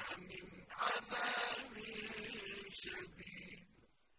مِنْ